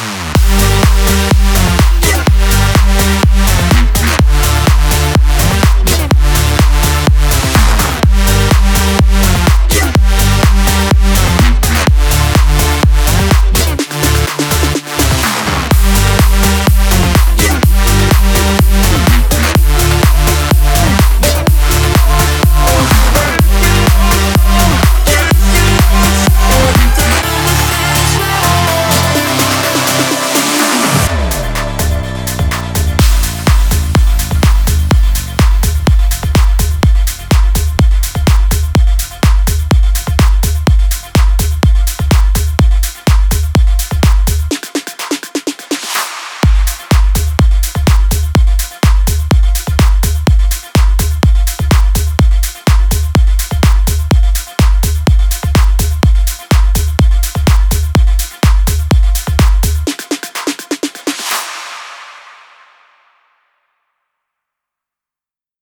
Podcast.